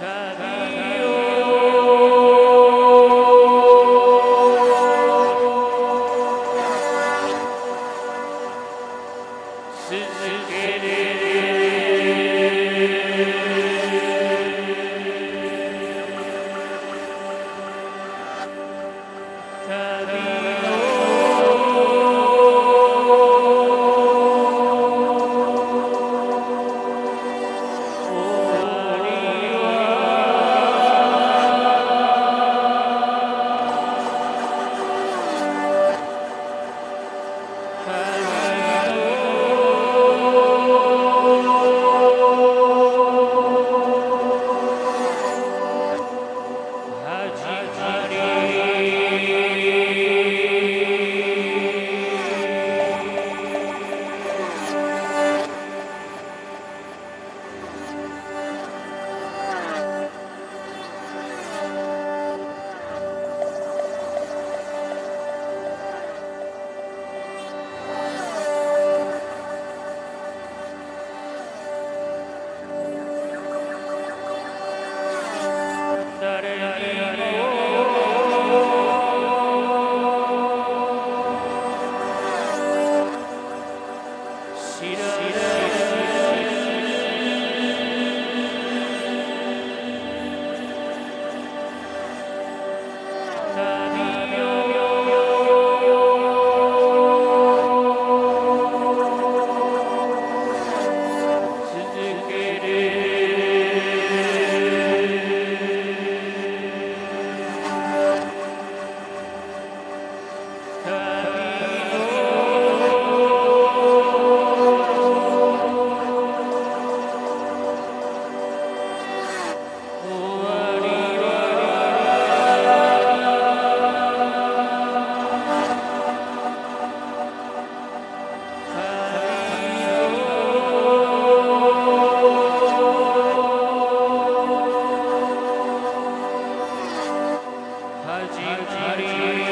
ta da Hari, Hari,